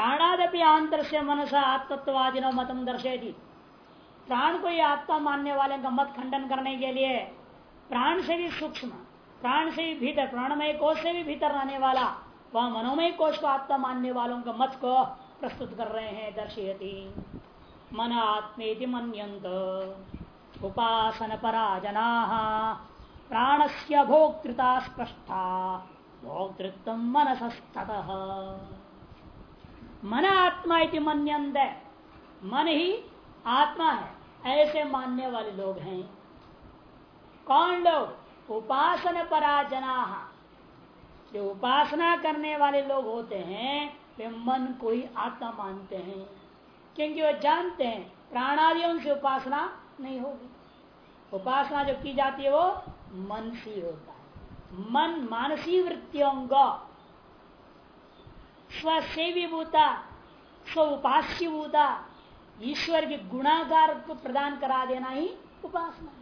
प्राणादपि आंतर से मनसा आत्मत्वादि मतम दर्शेगी प्राण को ही आत्मा मानने वाले का मत खंडन करने के लिए प्राण से भी सूक्ष्म, प्राण से भी भीतर, प्राणमय कोष से भी भीतर रहने वाला, वह मनोमय कोष को आत्मा मानने वालों का मत को प्रस्तुत कर रहे हैं, दर्शयती। मन आत्मेति मनंत उपासन परा जना प्राण से भोक्तृता स्पष्टा, भोक्तृत्व मनसस्त मन आत्मा इति मनंत मन ही आत्मा है। ऐसे मानने वाले लोग हैं। कौन लोग? उपासन पराजना। जो उपासना करने वाले लोग होते हैं, वे मन को ही आत्मा मानते हैं। क्योंकि वे जानते हैं, प्राणादियों से उपासना नहीं होगी। उपासना जो की जाती है वो मन से होता है। मन मानसी वृत्तियों को स्वसेवी भूता स्व उपास्य भूता ईश्वर के गुणागार को प्रदान करा देना ही उपासना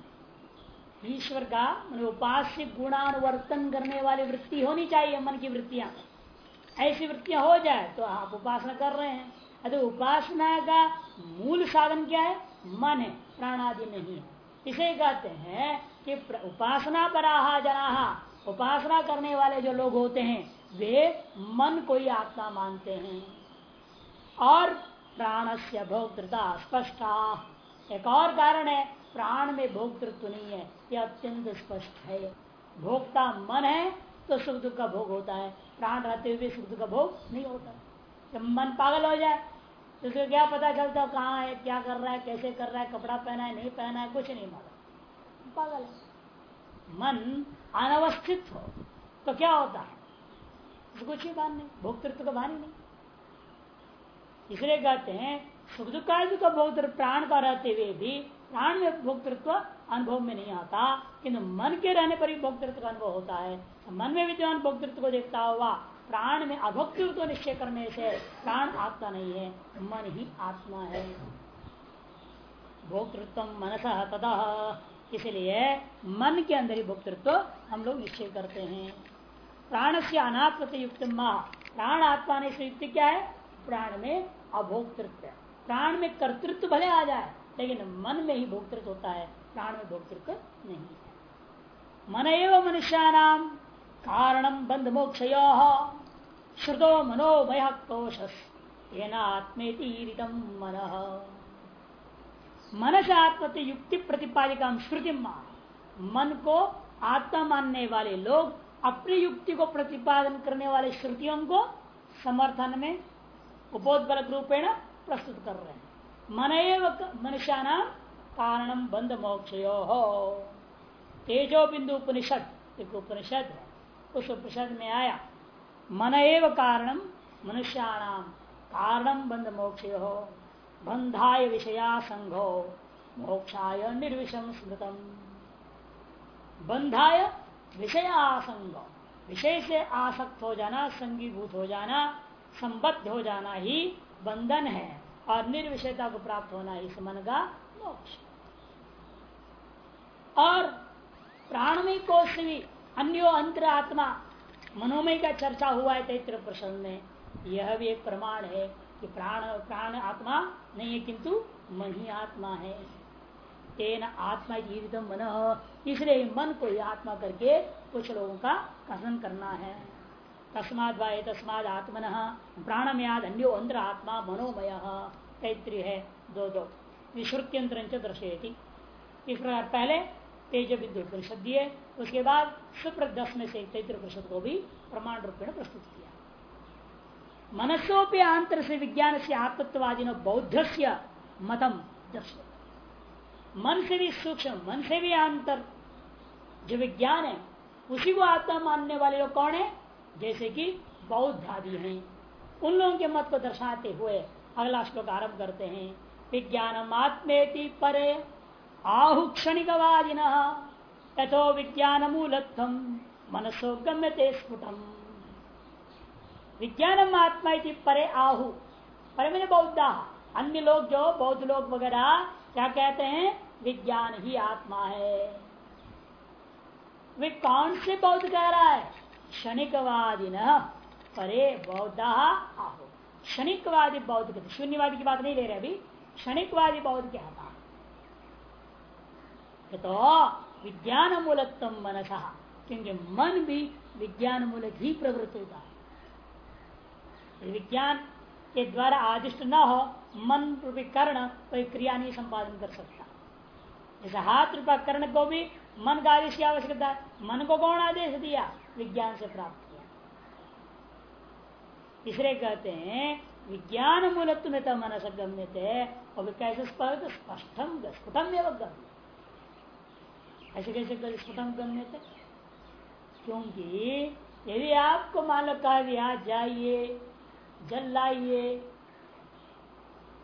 ईश्वर का मान उपास्य गुणानुवर्तन करने वाली वृत्ति होनी चाहिए मन की वृत्तियाँ। ऐसी वृत्तियाँ हो जाए तो आप उपासना कर रहे हैं। अरे उपासना का मूल साधन क्या है? मन है, प्राणादि नहीं है। इसे कहते हैं कि उपासना पराहा जना उपासना करने वाले जो लोग होते हैं वे मन को ही आत्मा मानते हैं। और प्राण से भोक्तृता स्पष्टा। एक और कारण है, प्राण में भोक्तृत्व नहीं है, यह अत्यंत स्पष्ट है। भोक्ता मन है तो सुख दुख का भोग होता है। प्राण रहते हुए सुख दुख का भोग नहीं होता। जब मन पागल हो जाए तो उसको क्या पता चलता है, कहाँ है, क्या कर रहा है, कैसे कर रहा है, कपड़ा पहना है, नहीं पहना है, कुछ नहीं मालूम। पागल है। मन अनवस्थित हो तो क्या होता है? कुछ ही बात नहीं भोक्तृत्व का भान ही नहीं। इसलिए कहते हैं, सुख दुख का भोक्तृत्व प्राण का रहते हुए भी प्राण में भोक्तृत्व अनुभव में नहीं आता, किंतु मन के रहने पर ही भोक्तृत्व का अनुभव होता है। तो मन में विद्यमान भोक्तृत्व को देखता हुआ प्राण में अभोक्तृत्व निश्चय करने से प्राण आत्मा नहीं है, मन ही आत्मा है। भोक्तृत्व मनस तथा इसलिए मन के अंदर ही भोक्तृत्व हम लोग निश्चय करते हैं। प्राण से अनात्म अनात्मत युक्त प्राण आत्मा ने युक्त क्या है? प्राण में अभोक्तृत्व। प्राण में कर्तृत्व भले आ जाए, लेकिन मन में ही भोक्तृत्व होता है। प्राण में भोक्तृत्व नहीं है। मन एवं मनुष्य मनुष्याणाम कारणम बंध मोक्ष श्रुतो मनोमय कोश आत्मेतीरितम मन। मन से आत्मते युक्ति प्रतिपादिका श्रुति मन को आत्मा मानने वाले लोग अपनी युक्ति को प्रतिपादन करने वाले श्रुतियों को समर्थन में उपोदबल रूपेण प्रस्तुत कर रहे हैं। मन एवं मनुष्याना कारणम बंध मोक्ष तेजो बिंदु उपनिषद, एक उपनिषद है, उस उपनिषद में आया, मन कारणम मनुष्याणाम कारणम बंध मोक्ष बंधाय विषया संघो, मोक्षाय निर्विषम स्मृतम। बंधाय विषयासंग विषय से आसक्त हो जाना संगीभूत हो जाना संबद्ध हो। जाना ही बंधन है और निर्विषयता को प्राप्त होना इस मन का मोक्ष। और प्राणमय कोष भी अन्यो अंतर आत्मा मनोमय का चर्चा हुआ है तैत्र प्रश्न में। यह भी एक प्रमाण है कि प्राण प्राण आत्मा नहीं है, किंतु मन ही आत्मा है। तेन आत्मा जीवित मन। इसलिए मन को ही आत्मा करके कुछ लोगों का कथन करना है। तस्माद वाय तस्माद आत्मन। प्राणम याद अन्यो अंतर आत्मा मनोमय। तैत्री है, दो दो। विश्रुत्यंत्र दर्शयती। इस प्रकार पहले तेज विद्युत परिषद दिए, उसके बाद शुक्र दस में से तैत्र परिषद को भी प्रमाण रूप में प्रस्तुत किया। मनसोपि आंतर से विज्ञान से आत्मत्वादी बौद्ध से मतम दर्शक मन से भी सूक्ष्म, मन से भी अंतर जो विज्ञान है, उसी को आत्मा मानने वाले लोग कौन है? जैसे कि बौद्ध आदि हैं। उन लोगों के मत को दर्शाते हुए अगला श्लोक आरंभ करते हैं। विज्ञान आत्मेति परे आहु क्षणिकवादिन यथो विज्ञान मूलत्व मनसो गम्यते स्फुटम। विज्ञान आत्मा परे आहु। परे मैंने बौद्ध। अन्य लोग जो, बौद्ध लोग वगैरह क्या कहते हैं? विज्ञान ही आत्मा है। वे कौन से बौद्ध कह रहा है? क्षणिकवादी न परे बौद्ध आहो। क्षणिकवादी बौद्ध के शून्यवादी की बात नहीं ले रहे अभी। क्षणिकवादी बौद्ध क्या था तो विज्ञान मूलत्व मनसा। क्योंकि मन भी विज्ञान मूलक ही प्रवृत्त होता है। विज्ञान के द्वारा आदिष्ट न हो मन रूपी कर्ण कोई क्रिया नहीं संपादन कर सकता। जैसे हाथ रूपा कर्ण को भी मन का आदेश की आवश्यकता है। मन को कौन आदेश दिया? विज्ञान से प्राप्त किया तीसरे कहते हैं, विज्ञान मूलत्व में तो मन से गम्य थे और कैसे स्पष्टम स्फुटम एवं गम्य। ऐसे कैसे स्फुटम गम्य थे? क्योंकि यदि आपको मान लो कह दिया जाइए, जल लाइए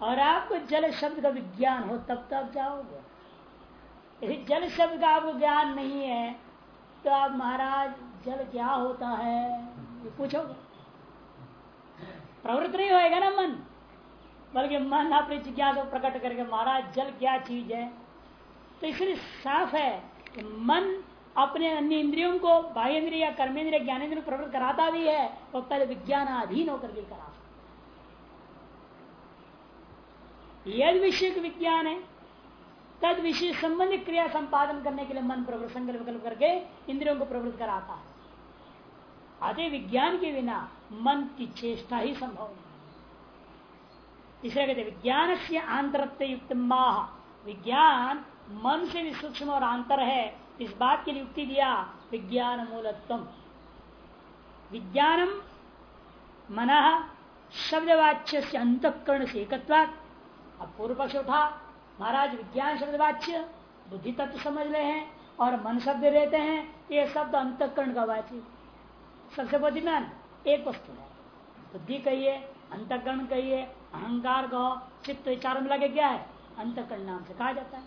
और आपको जल शब्द का विज्ञान हो, तब तो आप जाओगे। यदि जल शब्द का आपको ज्ञान नहीं है तो आप महाराज, जल क्या होता है, ये पूछोगे? प्रवृत्त नहीं होएगा ना मन। बल्कि मन अपनी जिज्ञासा प्रकट करके, महाराज, जल क्या चीज़ है? तो इसलिए साफ़ है कि मन अपने अन्य इंद्रियों को, बाह्य इंद्रिय या कर्मेंद्रिय ज्ञानेन्द्रिय प्रवृत्त कराता भी है वो पहले विज्ञान अधीन होकर के करा यद विषय विज्ञान है, तद विषय संबंधी क्रिया संपादन करने के लिए मन प्रवृत्त, संकल्प विकल्प करके इंद्रियों को प्रवृत्त कराता है। आदि विज्ञान के बिना मन की चेष्टा ही संभव नहीं। इसलिए कहते विज्ञान से आंतरत्व युक्त माह। विज्ञान मन से भी सूक्ष्म और आंतर है। इस बात की युक्ति दिया, विज्ञान मूलत्व विज्ञानम मन शब्दवाच्य से अंतकरण से एकत्वा अब पूर्व पक्ष उठा महाराज विज्ञान शब्द वाच्य, बुद्धि तत्व समझ रहे हैं और मन शब्द रहते हैं, ये शब्द अंतकरण का वाच्य। सबसे बुद्धिमान एक वस्तु है। बुद्धि कहिए, अंतकरण कहिए, अहंकार कहो चित्त चार मिला के क्या है? अंतकरण नाम से कहा जाता है।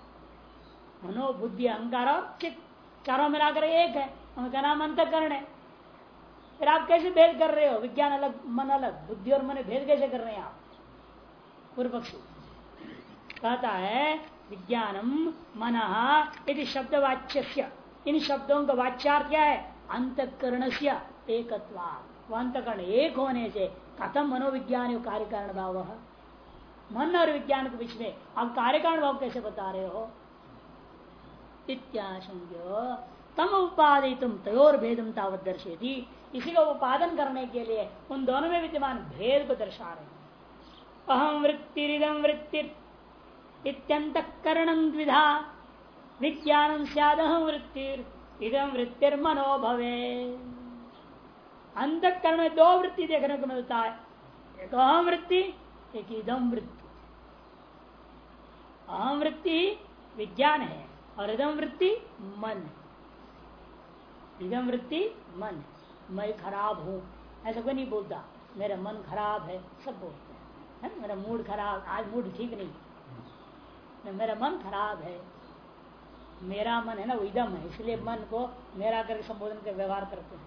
मनो बुद्धि, अहंकार और चित्त चारों मिलाकर एक है। उनका नाम अंतकरण है। फिर आप कैसे भेद कर रहे हो? विज्ञान अलग, मन अलग, बुद्धि और मन भेद कैसे कर रहे हैं आप? पूर्व पक्षी कहता है, विज्ञानम मन यदि शब्द वाच्य इन शब्दों का वाच्यार्थ क्या है? अंतकरण से अंतकरण एक होने से कथम मनोविज्ञान कार्य कारण भाव मन और विज्ञान के बीच में, आप कार्य कारण भाव कैसे बता रहे हो? इत्याशंक्य, तम उपादि तुम तयोर भेदम तावत दर्शेती इसी का उपादन करने के लिए उन दोनों में विद्यमान भेद को दर्शा रहे अहम वृत्तिरिदम वृत्ति इत्यंतकरण द्विधा। विज्ञान सदहम वृत्तिर इदम वृत्तिर मनो भवे अंतकरण में दो वृत्ति देखने को मिलता है। एक अहम वृत्ति, एक इदम वृत्ति। अहम वृत्ति विज्ञान है, और इदम वृत्ति मन इदम वृत्ति मन मैं खराब हूँ। ऐसा कोई नहीं बोलता, मेरा मन खराब है, सब बोलते हैं। है मेरा मूड खराब, आज मूड ठीक नहीं। मेरा मन खराब है। मेरा मन है ना इदम है। इसलिए मन को मेरा करके संबोधन के व्यवहार करते हैं।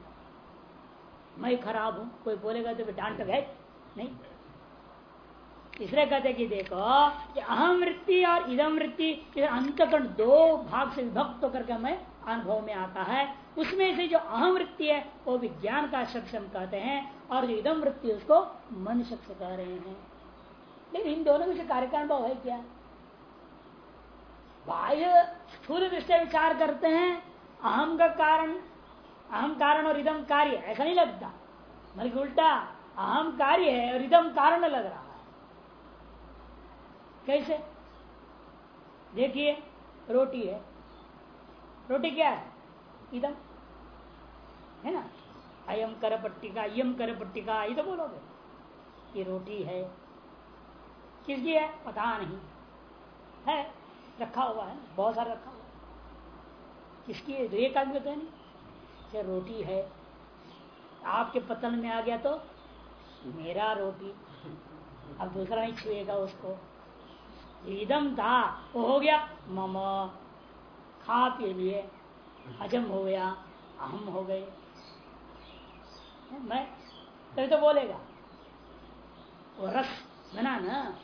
मैं खराब हूँ, कोई बोलेगा तो डांट गए नहीं। इसलिए कहते कि देखो कि अहम वृत्ति और इदम वृत्ति अंतकरण दो भाग से विभक्त होकर के हमें अनुभव में आता है। उसमें से जो अहम वृत्ति है, वो विज्ञान का शख्स हम कहते हैं, और जो इदम वृत्ति उसको मन शख्स कह रहे हैं। लेकिन इन दोनों में से कार्यकारण भाव है क्या? बाह्य स्थूल दृष्टि विचार करते हैं, अहम का कारण, अहम कारण और इदम कार्य, ऐसा नहीं लगता। बल्कि उल्टा, अहम कार्य है और इदम कारण लग रहा है। कैसे? देखिए, रोटी है। रोटी क्या है? इदम। है ना? अयम कर पट्टिका यम कर पट्टिका, ये तो बोलोगे। ये रोटी है। किसकी है? पता नहीं। है? रखा हुआ है, बहुत सारा रखा हुआ किसकी है? एक आदमी तो नहीं क्या रोटी है। आपके पतन में आ गया तो मेरा रोटी। अब दूसरा नहीं छुएगा उसको। एकदम था वो हो गया मम। खा पी लिए। हजम हो गया, अहम हो गए। मैं, तभी तो बोलेगा। वो रस बना ना,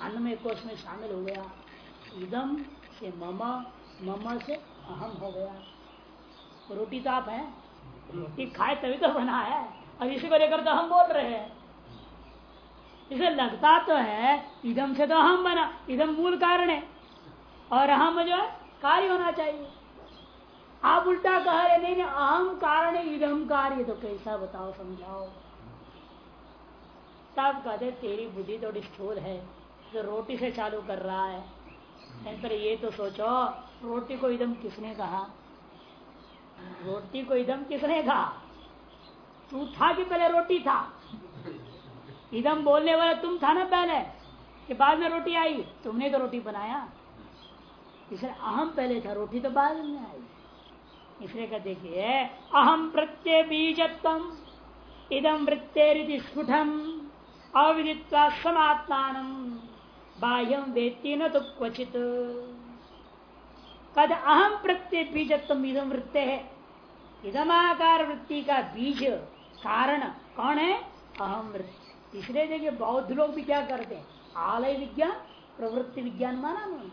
अन्न में, कोष में शामिल हो गया। इदम से मम मम से अहम हो गया। रोटी तो आप है। रोटी खाए तभी तो बना है। और इसी को लेकर तो हम बोल रहे हैं। इसे लगता तो है इदम से तो अहम बना इदम मूल कारण है। और अहम जो है, कार्य होना चाहिए। आप उल्टा कह रहे नहीं नहीं अहम कारण इदम कार्य तो कैसा बताओ, समझाओ। तब कहते तेरी बुद्धि थोड़ी स्थूल है जो रोटी से चालू कर रहा है। पर ये तो सोचो, रोटी को इदम किसने कहा? रोटी को इदम किसने कहा? तू था कि पहले रोटी था? इदम बोलने वाला तुम था ना पहले, कि बाद में रोटी आई? तुमने तो रोटी बनाया। इसलिए अहम पहले था, रोटी तो बाद में आई। इसलिए कहते देखिए अहम प्रत्यय बीजत्व इदम वृत्तेरिति स्फुटम, अविदित्वा समात्मान बाह्यम वेत्ती न तो क्वचित। कद अहम प्रत्यय बीजत्व इदम वृत्ते। है इदमाकार वृत्ति का बीज कारण कौन है? अहम वृत्ति। इसलिए देखिए, बौद्ध लोग भी क्या करते हैं? आलय विज्ञान, प्रवृत्ति विज्ञान माना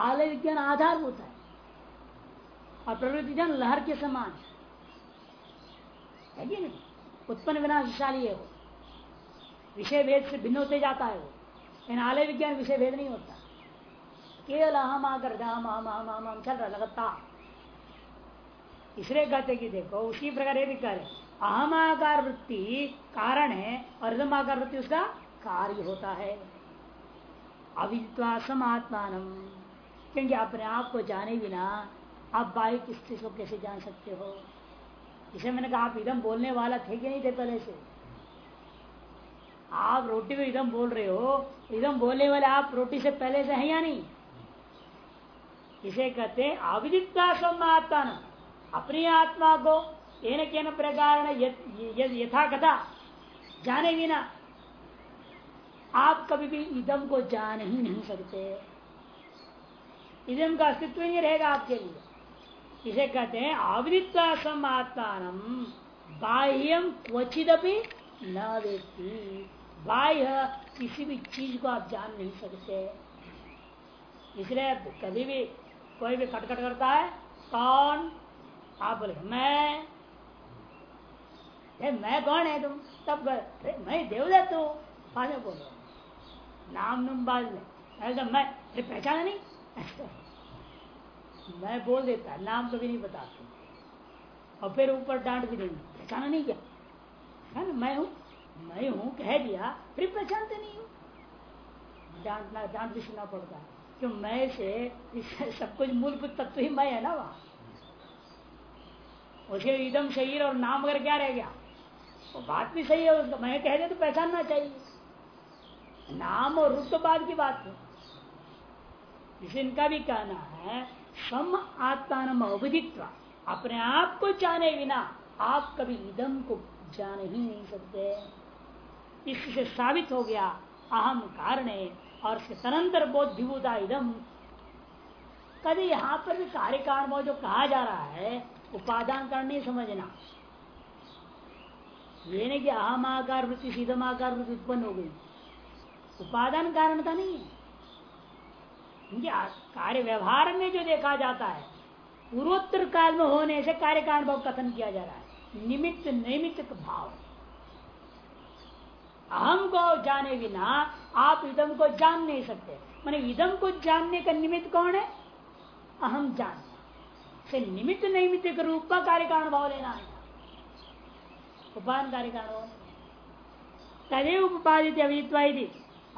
आलय विज्ञान आधारभूत है। और प्रवृत्ति ज्ञान लहर के समान है। नहीं? उत्पन्न विनाशशाली है वो। विषय भेद से भिन्न होते जाता है वो। लेकिन आलय विज्ञान विषय भेद नहीं होता। केवल हम आकर हम हम हम हम हम चल रहा, लगातार। इसलिए कहते कि देखो, उसी प्रकार ये भी करे अहम आकार वृत्ति कारण है और इधम आकार वृत्ति उसका कार्य होता है। अविद्वासम आत्मान क्योंकि अपने आप को जाने बिना आप बाह्य की स्थिति को कैसे जान सकते हो? इसे मैंने कहा, आप इदम बोलने वाला थे कि नहीं थे पहले से? आप रोटी को इधम बोल रहे हो इधम बोलने वाले आप रोटी से पहले से हैं या नहीं? इसे कहते अविदिता समात्मा अपनी आत्मा को एन के प्रकार यथा कथा जाने बिना आप कभी भी इदम को जान ही नहीं सकते। इदम का अस्तित्व नहीं रहेगा आपके लिए। इसे कहते हैं अविदित समात्मान बाह्यम क्वचित भी न देती बाह्य किसी भी चीज़ को आप जान नहीं सकते। इसलिए कभी भी कोई भी खटखट करता है कौन? आप बोले मैं। ए, मैं कौन है तुम? तब गए मैं देवदत्त हूँ। बाद में बोलो नाम नुम बाद में। मैं पहचाना नहीं? मैं बोल देता नाम कभी नहीं बताती। और फिर ऊपर डांट भी देंगे पहचाना नहीं क्या? है ना मैं हूँ। मैं हूँ, कह दिया, फिर पहचानते नहीं हूँ। डांटना डांट सुनना पड़ता। है क्यों, मैं से सब कुछ मूलभूत तत्व ही मैं है ना वहाँ? उसे इदम शरीर और नाम वगैरह क्या रह गया? वो बात भी सही है उसका। मैं कह दे तो पहचानना चाहिए। नाम और रूप तो बाद की बात है। इसे इनका भी कहना है, सम आत्मान अवधित्व अपने आप को जाने बिना आप कभी इदम को जान ही नहीं सकते। इससे साबित हो गया अहम कारण और उसके तदंतर बोध विभूता इदम। कभी यहाँ पर भी कार्य कारण जो कहा जा रहा है, उपादान कारण नहीं समझना। ये नहीं कि अहम आकार वृत्ति, सीधम आकार वृत्ति उत्पन्न हो गई। उपादान कारण का नहीं है। कार्य व्यवहार में जो देखा जाता है, पूर्वोत्तर काल में होने से कार्य कारण भाव कथन किया जा रहा है। निमित्त नैमित्त भाव। अहम को जाने बिना आप इदम को जान नहीं सकते। मैंने इदम को जानने का निमित्त कौन है? अहम जान। से निमित्त नैमित्त के रूप का कार्य कारण भाव लेना है। उपान कार्य कारण तदेव उपादित अविदित्वा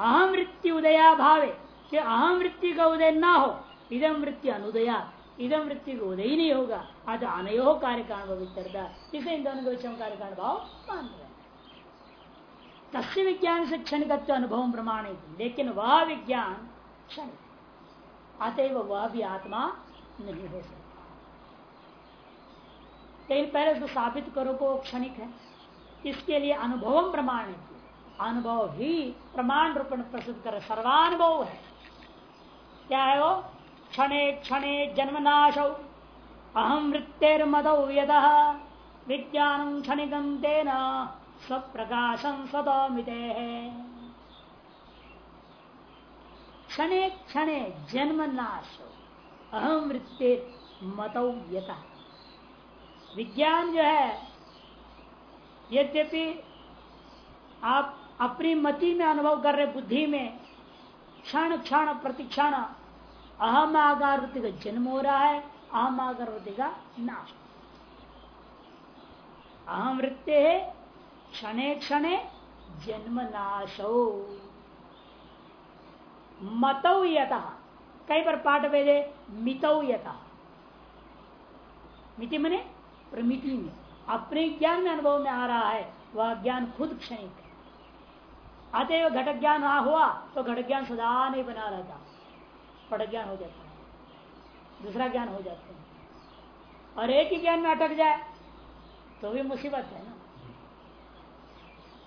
अहम मृत्यु उदया भावे। कि अहम वृत्ति का उदय ना हो। इधम वृत्ति अनुदया। इधम वृत्ति का उदय नहीं होगा। आज अनयो कार्य कारण पवित्रता इसे इन दोनों को कार्य कारण भाव मान रहे तस्य विज्ञान से क्षणिक अनुभव प्रमाणित लेकिन वह विज्ञान क्षण अतएव वह भी आत्मा नहीं हो सकता। लेकिन पहले उसको साबित करो को क्षणिक है। इसके लिए अनुभव प्रमाणित अनुभव ही प्रमाण रूप में प्रस्तुत कर सर्वानुभव है। क्या है वो? क्षणे क्षणे जन्मनाश। अहम मृत्युर मदौ यद। विज्ञान क्षणिकम तेन स्वप्रकाशम क्षण क्षण जन्म नाश अहम वृत्ते मतौ यत। विज्ञान जो है, यद्यपि आप अपनी मति में अनुभव कर रहे बुद्धि में, क्षण क्षण प्रतिक्षण अहम आकार वृत्ति का जन्म हो रहा है, अहम आकार वृत्ति का नाश। अहम वृत्ति है क्षणे क्षणे जन्म नाशो मतौ यथा कई बार पाठ भेजे मितौ यथा मिति मने? प्रमिति में। अपने ज्ञान में अनुभव में आ रहा है, वह ज्ञान खुद क्षणिक है। अतएव घटक ज्ञान आ हुआ तो घटक ज्ञान सदा नहीं बना रहता। पट ज्ञान हो जाता है। दूसरा ज्ञान हो जाता है। और एक ही ज्ञान में अटक जाए तो भी मुसीबत है ना।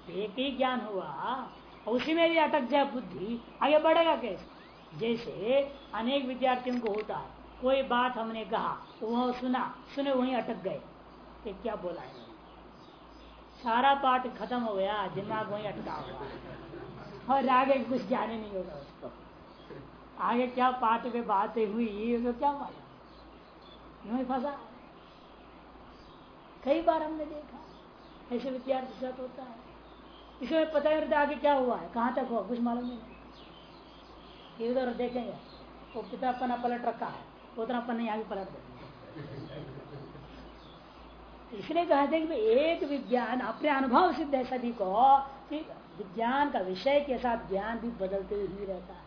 एक ही ज्ञान हुआ उसी में भी अटक जाए बुद्धि, आगे बढ़ेगा कैसे? जैसे अनेक विद्यार्थियों को होता है, कोई बात हमने कहा वह सुना, सुने वहीं अटक गए। कि क्या बोला है? सारा पाठ खत्म हो गया, दिमाग वहीं अटका हुआ और आगे कुछ जाने नहीं होगा उसको। आगे क्या पाठ पे बातें हुई तो क्या मालूम? यूँ ही फंसा। कई बार हमने देखा, ऐसे विद्यार्थी साथ होता है। इसमें पता ही नहीं आगे क्या हुआ है, कहाँ तक हुआ, कुछ मालूम नहीं। इधर देखेंगे। वो कितना पन्ना पलट रखा है उतना पन्ना यहाँ भी पलट देंगे। इसलिए कहते हैं कि एक विज्ञान अपने अनुभव सिद्ध है सभी को, कि विज्ञान का विषय के साथ ज्ञान भी बदलते ही रहता है।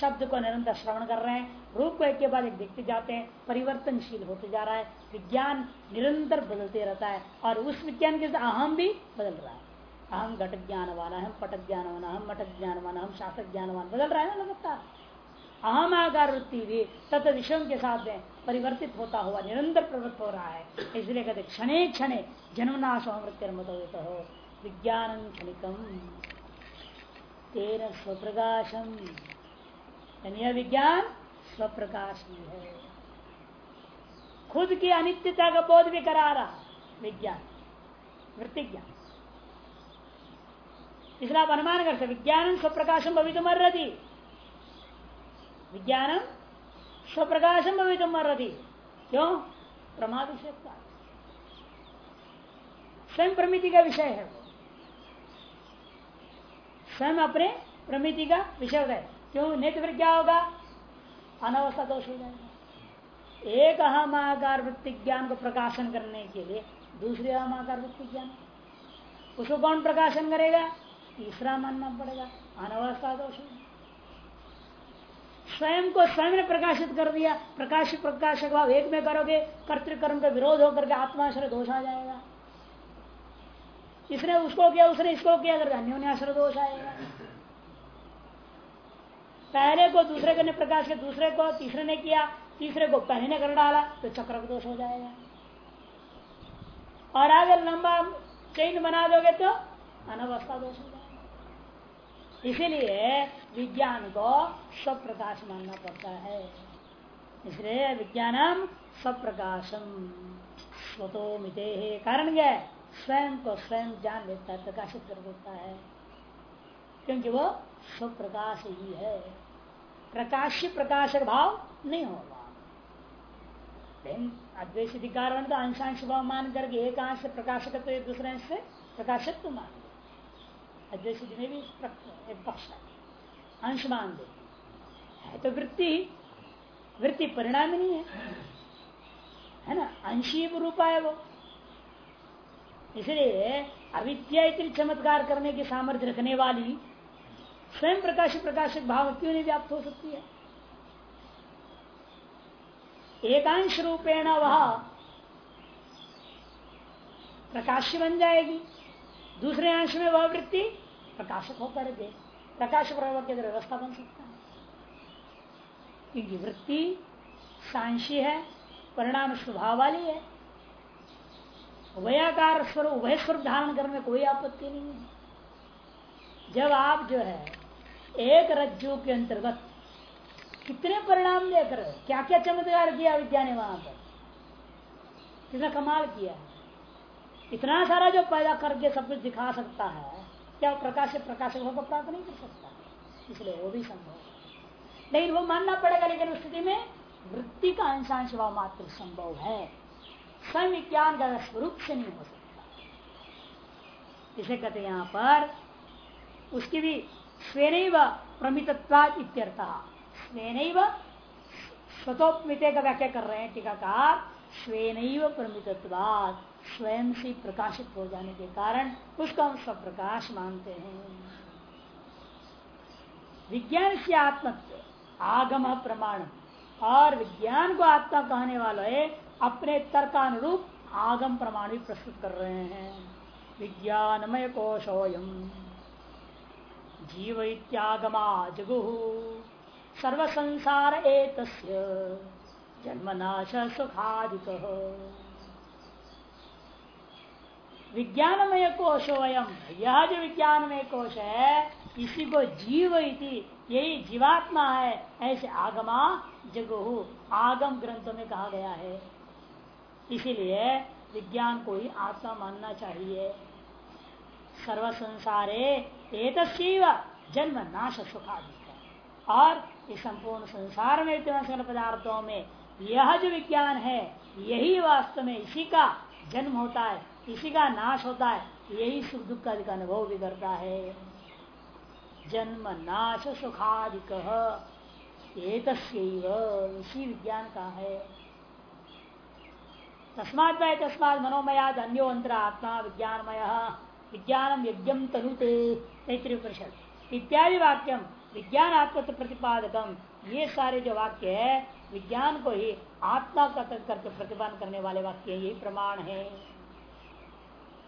शब्द को निरंतर श्रवण कर रहे हैं, रूप को एक के बाद एक देखते जाते हैं, परिवर्तनशील होते जा रहा है, विज्ञान निरंतर बदलते रहता है, और उस विज्ञान के साथ अहम भी बदल रहा है। अहम घट ज्ञानवान हम पटक ज्ञानवान हम मटक ज्ञानवान हम शासक ज्ञानवान बदल रहा है ना लगातार अहम आकार वृत्ति भी तत्व विषयों के साथ में परिवर्तित होता हुआ, निरंतर प्रवृत्त हो रहा है। इसलिए कहते, क्षणे क्षणे जन्मनाश वृत्ति हो विज्ञान क्षणिकम तेरह स्वप्रकाशम। यानी विज्ञान स्वप्रकाश ही। है खुद की अनित्यता का बोध भी करा रहा, विज्ञान वृत्ति ज्ञान इसलिए आप अनुमान कर सकते विज्ञान स्वप्रकाशम भवितुम अर्ती विज्ञानम स्वप्रकाशम भवितुम अर्ती क्यों? प्रमाद स्वयं प्रमिति का विषय है स्वयं अपने प्रमिति का विषय है। क्यों? नहीं तो फिर क्या होगा? अनवस्था दोष हो जाएगा। एक अहमाकार वृत्ति ज्ञान को प्रकाशन करने के लिए दूसरे अहमाकार वृत्ति ज्ञान। उसको कौन प्रकाशन करेगा? तीसरा मानना पड़ेगा। अनवस्था दोष स्वयं को स्वयं ने प्रकाशित कर दिया। प्रकाश प्रकाशक भाव एक में करोगे, कर्तिकर्म का विरोध होकर के आत्माश्रय दोष आ जाएगा। इसने उसको किया, उसने इसको किया, अगर अन्योन्याश्रय दोष आएगा। पहले को दूसरे को ने प्रकाश के दूसरे को, तीसरे ने किया, तीसरे को पहले ने कर डाला तो चक्र दोष हो जाएगा। और अगर लंबा चेन बना दोगे तो अनवस्था दोष हो जाएगा। इसीलिए विज्ञान को सब प्रकाश मानना पड़ता है। इसलिए विज्ञानम सब प्रकाशम स्वतो मिते कारण क्या स्वयं को स्वयं जान लेता है, प्रकाशित कर देता है। क्योंकि वो सब प्रकाश ही। है प्रकाश प्रकाशक भाव नहीं होगा। लेकिन अद्वैत कारण तो अंशांश भाव मान करके एक अंश से प्रकाशक तो एक दूसरे से प्रकाशक तो मान अद्वैत में भी एक पक्ष है अंश मान दे। है तो वृत्ति वृत्ति परिणाम नहीं है। है ना? अंशी रूपा है वो। इसलिए अविद्या चमत्कार करने की सामर्थ्य रखने वाली स्वयं प्रकाश, प्रकाशक भाव क्यों नहीं व्याप्त हो सकती है? एकांश रूपेण वह प्रकाश बन जाएगी। दूसरे अंश में वह वृत्ति प्रकाशक होकर के, प्रकाश प्रभाव के व्यवस्था बन सकता है। क्योंकि वृत्ति सांशी है, परिणाम स्वभाव वाली है। उभयाकार स्वरूप उभय स्वरूप धारण करने में कोई आपत्ति नहीं है। जब आप जो है, एक रज्जु के अंतर्गत कितने परिणाम लेकर क्या क्या चमत्कार किया विद्या ने वहाँ पर? कितना कमाल किया इतना सारा जो पैदा करके सब कुछ दिखा सकता है, क्या प्रकाश प्रकाशक को प्राप्त नहीं कर सकता। इसलिए वो भी संभव लेकिन वो मानना पड़ेगा, लेकिन उस स्थिति में वृत्ति का अंशांश भाव मात्र संभव है। स्वयं का स्वरूप से नहीं हो सकता। इसे कहते यहाँ पर, उसकी भी स्वेन प्रमितत्वाद इत्यर्थ। स्वेन स्वतोपमित का व्याख्या कर रहे हैं टीकाकार स्वेन प्रमितत्वाद स्वयं से प्रकाशित हो जाने के कारण उसको हम सब प्रकाश मानते हैं। विज्ञान से आत्मत्व आगम प्रमाण और विज्ञान को आत्मा कहने वाले अपने तर्कानुरूप आगम प्रमाण भी प्रस्तुत कर रहे हैं। विज्ञानमय कोशोयम। जीव इत्यागमा जगु। सर्व संसार एक जन्मनाश सुखादिक विज्ञानमय कोशोयम यह जो विज्ञानमय कोश है, इसी को जीव इति, यही जीवात्मा है, ऐसे आगमा जगहु आगम ग्रंथों में कहा गया है। इसीलिए विज्ञान को ही आत्मा मानना चाहिए। सर्व संसारे एक जन्म नाश सुखाधिक और इस संपूर्ण संसार में विद्यमान पदार्थों में यह जो विज्ञान है, यही वास्तव में इसी का जन्म होता है। इसी का नाश होता है, यही सुख दुख का अनुभव भी करता है। जन्म नाश सुखादिक एक इसी विज्ञान का है। तस्मात वह तस्मात मनोमयाद अन्यो अंतर आत्मा विज्ञानमय विज्ञानम यज्ञम तनुते परिषद इत्यादि वाक्यम विज्ञान आत्म प्रतिपादकम ये सारे जो वाक्य है, विज्ञान को ही आत्मा का करके प्रतिपादन करने वाले वाक्य यही प्रमाण है।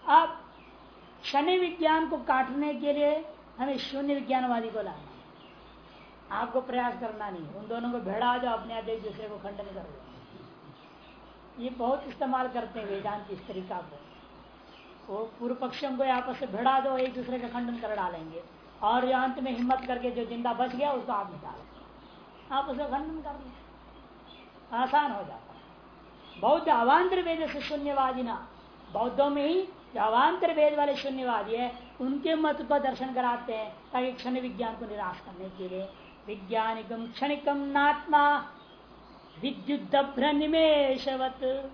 अब शनि विज्ञान को काटने के लिए हमें शून्य विज्ञानवादी को लाना है। आपको प्रयास करना नहीं उन दोनों को भेड़ा जाओ अपने आप एक दूसरे को खंडन कर। दो ये बहुत इस्तेमाल करते हैं वेदांत इस तरीका को। वो पूर्व पक्षियों को आपस से भिड़ा दो, एक दूसरे का खंडन कर डालेंगे। और जो अंत में हिम्मत करके जो ज़िंदा बच गया, उसको आप निकाल आप उसे खंडन कर लें। आसान हो जाता है। बौद्ध अवान्तर वेद से शून्यवादी ना। बौद्धों में ही अवान्तर वेद वाले शून्यवादी है, उनके मत पर दर्शन कराते हैं, ताकि क्षण विज्ञान को निराश करने के लिए। विज्ञानिकम क्षणिकम नात्मा विद्युद्भ्र निमेशवत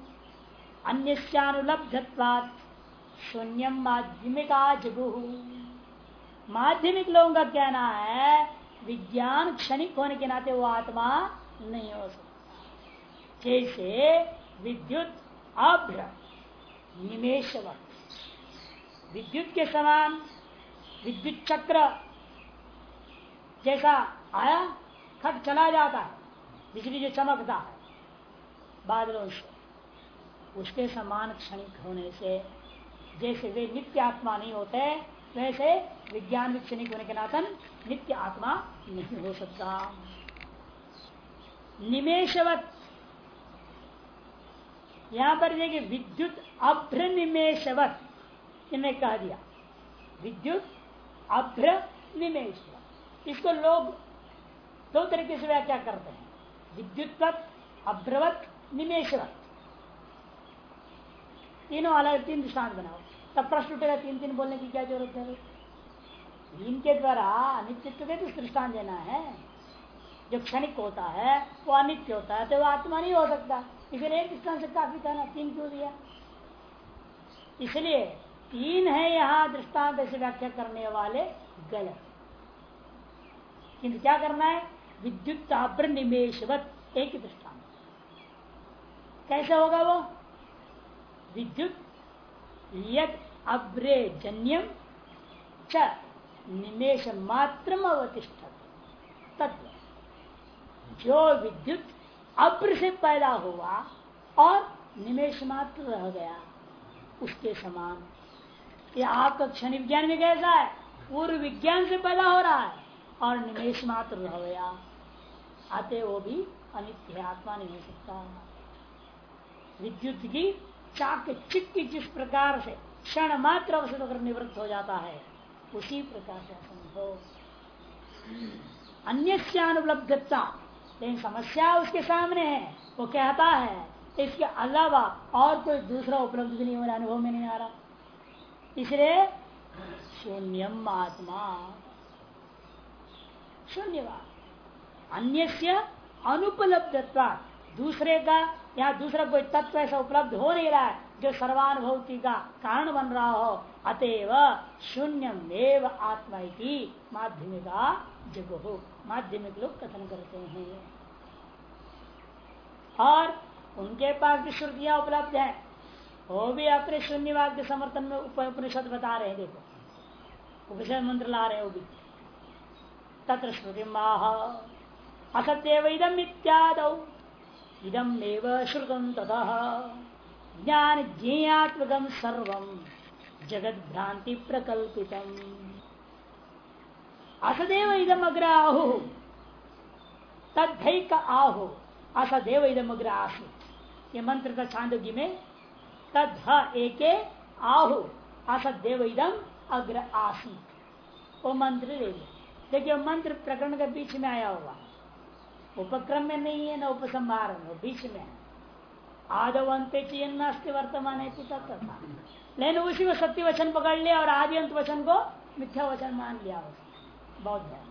अन्यनुलब्धत्वात् शून्यम माध्यमिका जगु। माध्यमिक लोगों का कहना है, विज्ञान क्षणिक होने के नाते वो आत्मा नहीं हो सकता। जैसे विद्युत अभ्र निमेशवत विद्युत के समान विद्युत चक्र जैसा आया खट चला जाता है। बिजली जो चमकता है, बादलों से। उसके समान क्षणिक होने से, जैसे वे नित्य आत्मा नहीं होते, वैसे विज्ञान भी क्षणिक होने के नातन नित्य आत्मा नहीं हो सकता। निमेशवत यहाँ पर देखिए, विद्युत अभ्र निमेशवत इन्हें कह दिया विद्युत अभ्र निमेश। इसको लोग दो तरीके से व्याख्या करते हैं। विद्युत अभ्रवत निमेशवत। तीनों अलग तीन दृष्टांत बनाओ। तब प्रश्न उठेगा तीन तीन बोलने की क्या ज़रूरत है इनके द्वारा अनित्व के तो दृष्टान देना है। जो क्षणिक होता है, वो अनित्य होता है तो वो आत्मा नहीं हो सकता। इसलिए एक दृष्टान से काफ़ी था ना तीन क्यों दिया? इसलिए तीन है यहाँ दृष्टांत से व्याख्या करने वाले गलत। किंतु क्या करना है? विद्युत आभ्र निमेशवत एक ही दृष्टांत। कैसे होगा वो? विद्युत यद अभ्रे जन्यम च निमेश मात्र अवतिष्ठ तत्व। जो विद्युत अभ्र से पैदा हुआ और निमेश मात्र रह गया, उसके समान ये आपका क्षण विज्ञान में कैसा है? पूर्व विज्ञान से पैदा हो रहा है। और निमेश मात्र रह गया। आते वो भी अनित्य आत्मा नहीं हो सकता। विद्युत की चाक चिक्की जिस प्रकार से क्षण मात्र अवसर अगर निवृत्त हो जाता है, उसी प्रकार से असंभव अन्य अनुपलब्धता लेकिन समस्या उसके सामने है। वो कहता है, इसके अलावा और कोई दूसरा उपलब्ध नहीं रहा अनुभव में नहीं आ रहा। इसलिए शून्यम। आत्मा शून्यवाद अन्य अनुपलब्धता दूसरे का, या दूसरा कोई तत्व ऐसा उपलब्ध हो नहीं रहा है, जो सर्वानुभूति का कारण बन रहा हो, अतएव शून्यमेव आत्मा की माध्यमिका जग। हो माध्यमिक लोग कथन करते हैं। और उनके पास भी श्रुतियाँ उपलब्ध है। वो भी अपने शून्यवाद के समर्थन में उपनिषद बता रहे हैं, देखो। उपनिषद मंत्र ला रहे हैं वो भी। तत्र श्रुति माह। असत्यव इदम इत्याद इदम एव श्रुतम तथा ज्ञान ज्ञेयात्मकम सर्व। जगत भ्रांति प्रकल्पित असदेव इदम अग्र आहु। तदैक आहु। असदेव इदम अग्र आसु ये मंत्र का छांदोगी में तद एक आहु। असदेव इदम अग्र आसी वो मंत्र ले लिया। देखिए, मंत्र प्रकरण के बीच में आया होगा उपक्रम में नहीं है, ना उपसंहार में बीच में है। आदव अंत नास्ते वर्तमान है तथा लेकिन उसी में सत्य वचन पकड़ लिया और आदि अंत वचन को मिथ्या वचन मान लिया बहुत ध्यान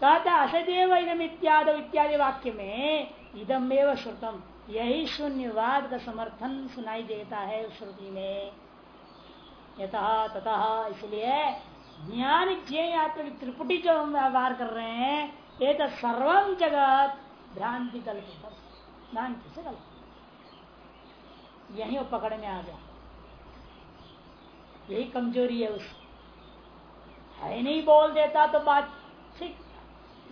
कहता असदेव इदम इत्यादि इत्यादि वाक्य में इदम एवं श्रुतम। यही शून्यवाद का समर्थन सुनाई देता है श्रुति में। यथा तथा, इसलिए ज्ञान ज्ञात्मक त्रिपुटी जो हम व्यवहार कर रहे हैं ये तो सर्वम जगत भ्रांति कल्पित भ्रांति से कल्पित यही वो पकड़ में आ गया। यही कमज़ोरी है उस। है नहीं बोल देता तो बात ठीक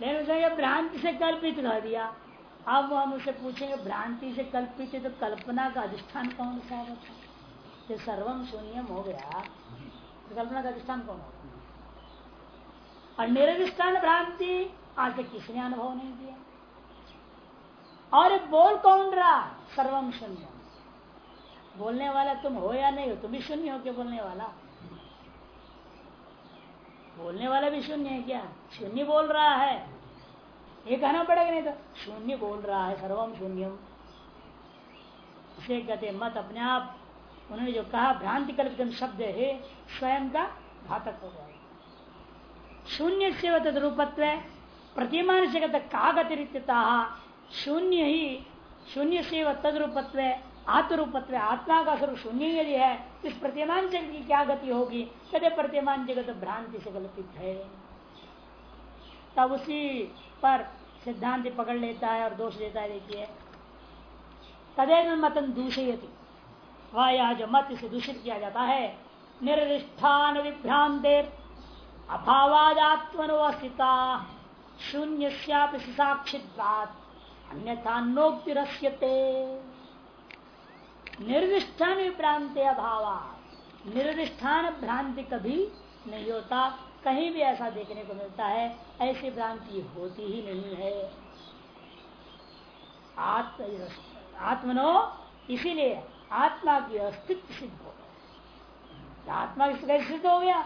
लेकिन उसने भ्रांति से कल्पित कर दिया। अब हम उसे पूछेंगे, भ्रांति से कल्पित है तो कल्पना का अधिष्ठान कौन सा होता ये सर्वम शून्यम हो गया। तो कल्पना का अधिष्ठान कौन होगा? और निरधिष्ठान भ्रांति, आज तक किसी ने अनुभव नहीं दिया। और बोल कौन रहा? सर्वम शून्य बोलने वाला तुम हो या नहीं हो, तुम भी शून्य हो के बोलने वाला। बोलने वाला भी शून्य है क्या? शून्य बोल रहा है। ये कहना पड़ेगा नहीं तो शून्य बोल रहा है सर्वम शून्यम। इसे कहते मत अपने आप, उन्होंने जो कहा, भ्रांति कल्पित शब्द है, स्वयं का घातक हो जाएगा। शून्य से तदरूपत्व प्रतिमान से कागतिरिक्तता शून्य ही, शून्य से तदरूपत्व आत्मरूपत्व आत्मा का स्वरूप शून्य यदि है इस प्रतिमान जगत की क्या गति होगी? कदे प्रतिमान जगत भ्रांति से कल्पित है। तब उसी पर सिद्धांत पकड़ लेता है और दोष देता है, देखिए। तदे मतन दूषयती। वह यह जो मत से दूषित किया जाता है। निर्दिष्ठान विभ्रांतिर अभावादात्मनोस्थिता शून्य साक्षित अन्यथा नोक्तिरस्यते। निर्दिष्ठान विभ्रांति अभाव निर्दिष्ठान भ्रांति कभी नहीं होता। कहीं भी ऐसा देखने को मिलता है, ऐसी भ्रांति होती ही नहीं है। आत्म आत्मनो, इसीलिए आत्मा की अस्तित्व सिद्ध हो आत्मा कैसे सिद्ध हो गया?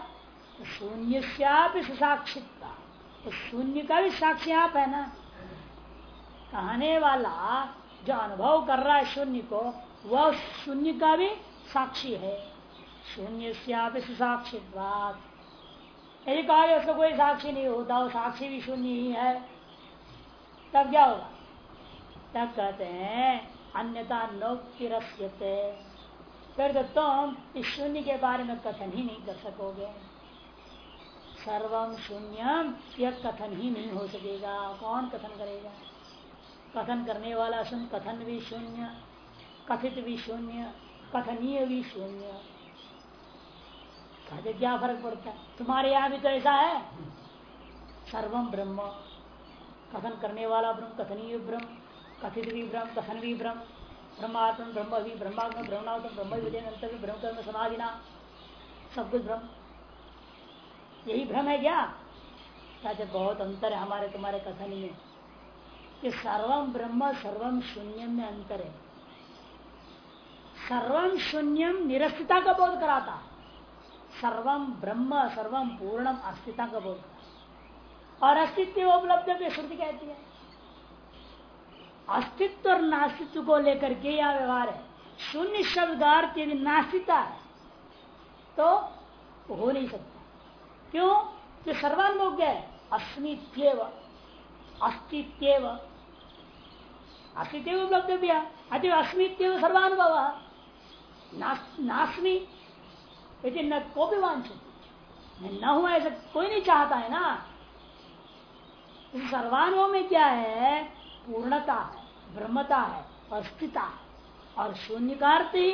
शून्य साक्षिता तो शून्य का भी साक्षी आप है ना? कहने वाला जो अनुभव कर रहा है शून्य को, वह शून्य का भी साक्षी है। शून्य साक्षित यदि कहा उसका कोई साक्षी नहीं होता, वो साक्षी भी शून्य ही है। तब क्या होगा? तब कहते हैं अन्यता नोक्तिरस्यते फिर तो तुम इस शून्य के बारे में कथन ही नहीं कर सकोगे। सर्वम शून्यम यह कथन ही नहीं हो सकेगा। कौन कथन करेगा? कथन करने वाला सुन, कथन भी शून्य, कथित भी शून्य, कथनीय भी शून्य। कहते क्या फ़र्क पड़ता है। तुम्हारे यहाँ भी तो ऐसा है। सर्वम ब्रह्म। कथन करने वाला ब्रह्म, कथनीय ब्रह्म, कथित भी ब्रह्म, कथन भी ब्रह्म। ब्रह्मात्म ब्रह्म भी ब्रह्मात्म ब्रह्मात्म ब्रह्म विजय ब्रह्म, कर्म समाधिना। सब कुछ ब्रह्म। यही भ्रम है क्या? कहते बहुत अंतर है हमारे, तुम्हारे कथन में। कि सर्वम ब्रह्म सर्वम शून्य में अंतर है। सर्वम शून्यम निरस्तता का बोध कराता सर्वम ब्रह्म सर्वम पूर्णम अस्तित्व। का बोध और अस्तित्व उपलब्ध भी श्रुति कहती है। अस्तित्व और नास्तित्व को लेकर के यह व्यवहार है। शून्य शब्द यदि नास्तिकता है तो हो नहीं सकता। क्यों? कि सर्वान्भोग है, अस्मित्यव अस्तित्व अस्तित्व उपलब्ध भी अति अस्मित्व सर्वानुभव। नाशनी यदि न को भी वांछित न हुआ ऐसा कोई नहीं चाहता है ना। सर्वानुभव में क्या है? पूर्णता है ब्रह्मता है अस्थिता है और शून्य का ही।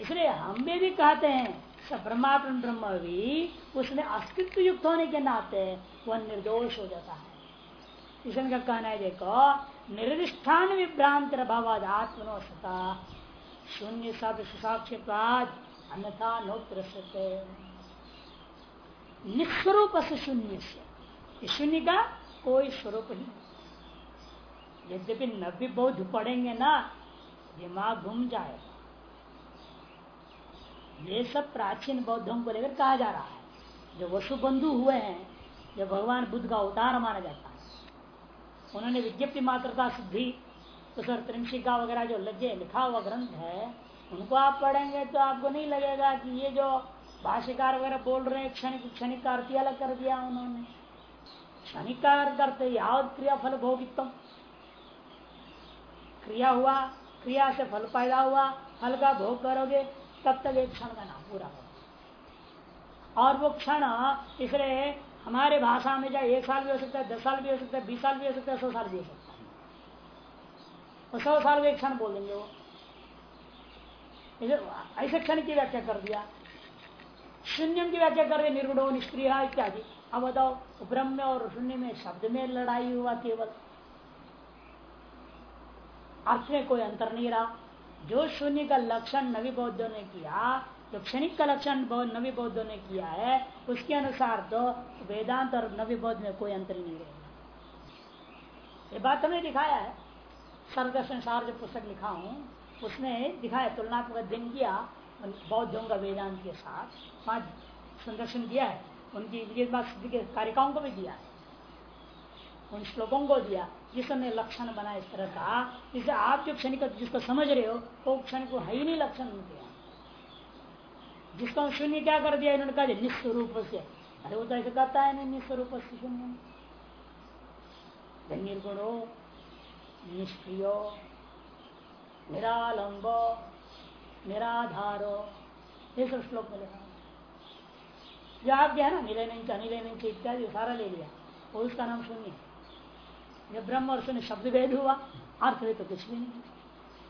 इसलिए हम भी, भी कहते हैं ब्रह्मात्म ब्रह्म भी उसमें अस्तित्व युक्त होने के नाते वह निर्दोष हो जाता है। इसमें का कहना है देखो निर्दिष्ठान विभ्रांत भावाद आत्मनोषता शून्य साक्षित्वाद अन्यथा नोत्र निस्वरूप से शून्य से शून्य का कोई स्वरूप नहीं। यद्यपि नब्बे बौद्ध पढ़ेंगे ना, दिमाग घूम जाएगा। ये सब प्राचीन बौद्धों को लेकर कहा जा रहा है। जो वसु बंधु हुए हैं जो भगवान बुद्ध का अवतार माना जाता है। उन्होंने विज्ञप्ति मात्रता सिद्धि उस त्रिंशिका वगैरह जो लज्जे लिखा हुआ ग्रंथ है, उनको आप पढ़ेंगे तो आपको नहीं लगेगा कि ये जो भाष्यकार वगैरह बोल रहे हैं, क्षणिक क्षणिक का अर्थ अलग कर दिया उन्होंने। क्षणिक का अर्थ यावत क्रिया फल भोगितम। क्रिया हुआ, क्रिया से फल पैदा हुआ, फल का भोग करोगे, तब तक एक क्षण का नाम पूरा हो और वो क्षण, इसलिए हमारे भाषा में चाहे एक साल भी हो सकता है, दस साल भी हो सकता है, बीस साल भी हो सकता है, सौ साल भी हो सकता है। और सौ साल में एक क्षण बोल देंगे वो। ऐसे क्षण की व्याख्या कर दिया। शून्य की व्याख्या कर दिया निर्गुण, निष्क्रिय इत्यादि। अब बताओ, ब्रह्म और शून्य में शब्द में लड़ाई हुआ केवल। अर्थ में कोई अंतर नहीं रहा। जो शून्य का लक्षण नवी बौद्धों ने किया, जो क्षणिक का लक्षण नवी बौद्धों ने किया है, उसके अनुसार तो वेदांत और नवी बौद्ध में कोई अंतर नहीं रहेगा। ये बात हमने दिखाया है। सर्वदर्शन सार जो पुस्तक लिखा हूँ, उसमें दिखाया तुलनात्मक अध्ययन किया बौद्धों का वेदांत के साथ, पाँच संदर्शन किया है, उनकी सिद्धि के कारिकाओं को भी दिया है, उन श्लोकों को दिया जिसने लक्षण बना इस तरह का, जिसे आप जो क्षणिक जिसको समझ रहे हो, वो तो क्षण को है ही नहीं लक्षण उनके जिसको शून्य क्या कर दिया, इन्होंने कहा निस्वरूप से। अरे वो तो ऐसे कहता है नहीं, निस्वरूप से शून्य। निर्गुणो निष्क्रियो निरालंब निराधारो। ये सब श्लोक में लिखा। जो आप गया ना निलय नहीं अनिलय नहीं इत्यादि सारा ले लिया। वो उसका नाम शून्य जब ब्रह्म और शून्य शब्द भेद हुआ, अर्थ भेद तो कुछ भी नहीं।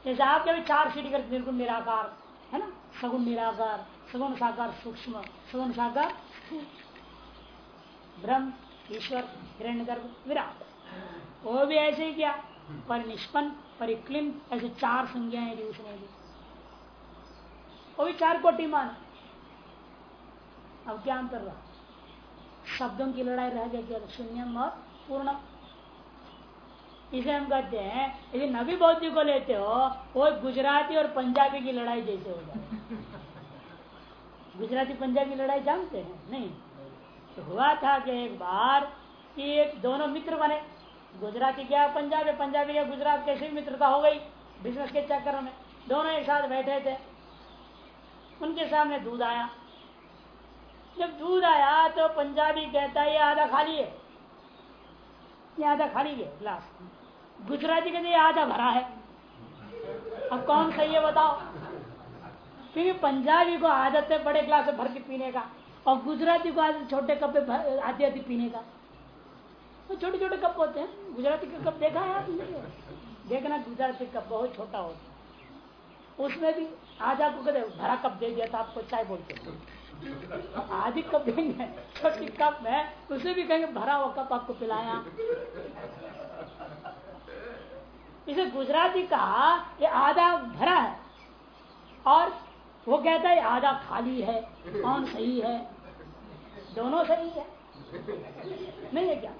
जैसे आप जब चार सीढ़ी करते निर्गुण निराकार, है ना? सगुण निराकार, सगुण साकार सूक्ष्म, सगुण साकार ब्रह्म, ईश्वर हिरण्य विराट। वो भी ऐसे ही किया। पर निष्पन्न परिक्लिम ऐसे चार संज्ञाएँ दी उसने भी वो भी चार कोटि मान। अब क्या अंतर रहा? शब्दों की लड़ाई रह गई केवल शून्यम और पूर्णम। इसे हम कहते हैं, यदि नवी बौद्धि को लेते हो, वो गुजराती और पंजाबी की लड़ाई जैसे हो जाए। गुजराती, पंजाबी लड़ाई जानते हैं? नहीं। तो हुआ था कि एक बार एक दोनों मित्र बने। गुजराती क्या, पंजाबी पंजाबी क्या गुजरात कैसे मित्रता हो गई बिज़नेस के चक्कर में। दोनों एक साथ बैठे थे। उनके सामने दूध आया। जब दूध आया तो पंजाबी कहता है ये आधा खाली है। ये आधा खाली है ग्लास गुजराती कहते आधा भरा है। अब कौन सही है बताओ? क्योंकि पंजाबी को आदत है बड़े ग्लास भर के पीने का और गुजराती को आदत छोटे कप आधी आधी पीने का। तो छोटे छोटे कप होते हैं। गुजराती का कप देखा है आपने? देखना, गुजराती कप बहुत छोटा होता है। उसमें भी आधा को कहते भरा कप दे दिया था आपको चाय बोलते आधी कप देंगे। छोटी कप है, उसे भी कहेंगे, भरा हुआ कप आपको पिलाया। इसे गुजराती कहा, ये आधा भरा है। और वो कहता है आधा खाली है। कौन सही है? दोनों सही है। नहीं है क्या?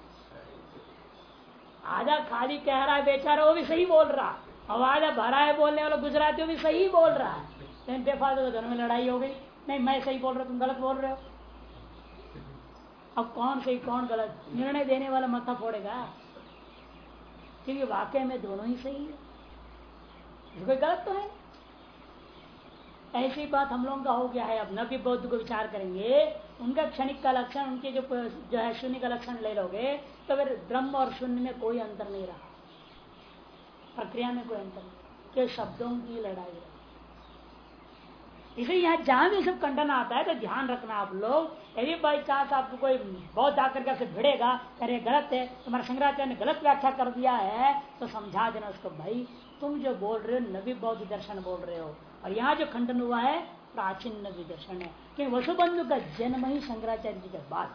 आधा खाली कह रहा है, बेचारा वो भी सही बोल रहा। अब आधा भरा है बोलने वाला, गुजराती वो भी सही बोल रहा है। लेकिन बेफालतू दोनों में लड़ाई हो गई। नहीं, मैं सही बोल रहा तुम गलत बोल रहे हो। अब कौन सही, कौन गलत? निर्णय देने वाला मथा फोड़ेगा। क्योंकि वाकई में दोनों ही सही है। कोई गलत तो है ऐसी बात हम लोगों का हो गया है। अब न भी बौद्ध को विचार करेंगे। उनका क्षणिक का लक्षण, उनके जो जो है शून्य का लक्षण ले लोगे तो फिर ब्रह्म और शून्य में कोई अंतर नहीं रहा। प्रक्रिया में कोई अंतर नहीं। के शब्दों की लड़ाई इसलिए यहाँ जहाँ भी सब खंडन आता है तो ध्यान रखना आप लोग। यदि बाई चांस आपको कोई बहुत आकर के भिड़ेगा, अरे गलत है, तुम्हारा शंकराचार्य ने गलत व्याख्या कर दिया है तो समझा देना उसको, भाई, तुम जो बोल रहे हो नवी बौद्ध दर्शन बोल रहे हो। और यहाँ जो खंडन हुआ है प्राचीन नवी दर्शन है कि वसुबंधु का जन्म ही शंकराचार्य जी के बाद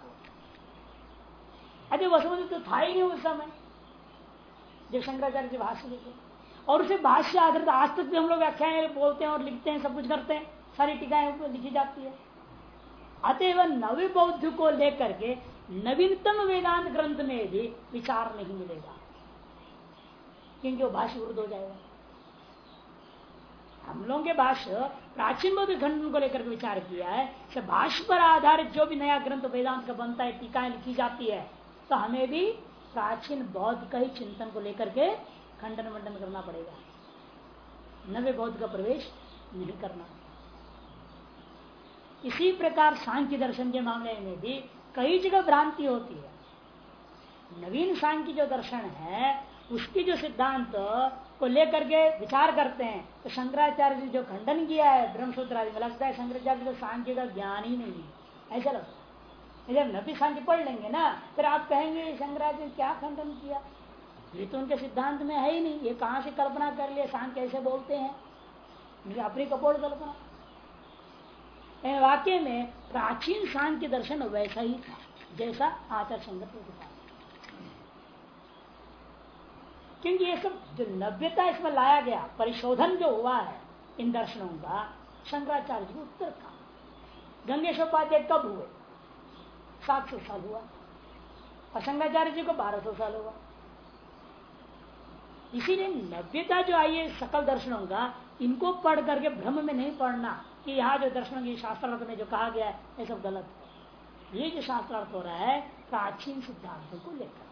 अरे वसुबंधु तो था ही नहीं उस समय जब शंकराचार्य जी भाष्य लिखे और उसे भाष्य आधारित आज तक भी हम लोग व्याख्याएँ बोलते हैं और लिखते हैं, सब कुछ करते हैं, सारी टीकाएँ लिखी जाती है। अतएव नवी बौद्ध को लेकर के नवीनतम वेदांत ग्रंथ में भी विचार नहीं मिलेगा, क्योंकि वो भाष्य उर्द हो जाएगा। हम लोगों के भाष्य प्राचीन बौद्ध खंड को लेकर विचार किया है भाष्य पर आधारित जो भी नया ग्रंथ वेदांत का बनता है, टीकाएँ लिखी जाती है तो हमें भी प्राचीन बौद्ध का ही चिंतन को लेकर के खंडन मंडन करना पड़ेगा। नवे बौद्ध का प्रवेश नहीं करना। इसी प्रकार सांख्य दर्शन के मामले में भी कई जगह भ्रांति होती है। नवीन सांख्य जो दर्शन है, उसकी जो सिद्धांत को लेकर के विचार करते हैं। तो शंकराचार्य जी जो खंडन किया है ब्रह्मसूत्र आदि में लगता है शंकराचार्य को सांख्य का ज्ञान ही नहीं है। ऐसा लगता है जब नबी सांख्य पढ़ लेंगे ना, फिर आप कहेंगे शंकराचार्य क्या खंडन किया? ये तो उनके सिद्धांत में है ही नहीं। ये कहाँ से कल्पना कर लिया सांख्य कैसे बोलते हैं? अपनी कपोड़ कल्पना। वाक्य में प्राचीन सांख्य दर्शन वैसा ही था, जैसा आचार संगत दिखा क्योंकि ये सब जो नव्यता इसमें लाया गया, परिशोधन जो हुआ है इन दर्शनों का, शंकराचार्य जी उत्तर का गंगेशोपाध्याय कब हुए? सात सौ साल हुआ। और शंकराचार्य जी को बारह सौ साल हुआ। इसीलिए नव्यता जो आई है सकल दर्शनों का, इनको पढ़ करके भ्रम में नहीं पढ़ना कि यहाँ जो दर्शनों की शास्त्रार्थ में जो कहा गया है, ये सब गलत है। ये जो शास्त्रार्थ हो रहा है, प्राचीन सिद्धांतों को लेकर।